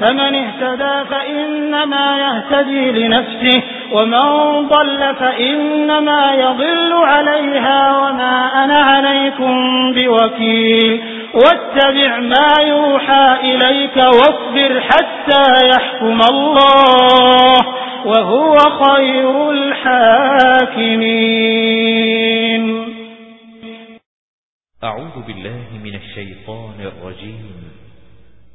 فمن اهتدى فإنما يهتدي لنفسه ومن ضل فإنما يضل عليها وما أنا عليكم بوكيل. واتبع ما يوحى إليك واصبر حتى يحكم الله وهو خير الحاكمين. أعوذ بالله من الشيطان الرجيم.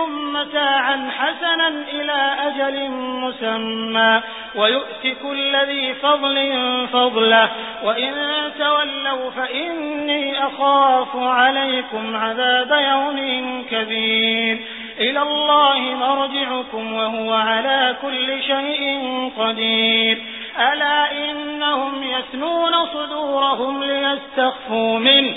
يمتعكم متاعا حسنا إلى أجل مسمى ويؤتك كل ذي فضل فضله وإن تولوا فإني أخاف عليكم عذاب يوم كبير. إلى الله مرجعكم وهو على كل شيء قدير. ألا إنهم يثنون صدورهم ليستخفوا منه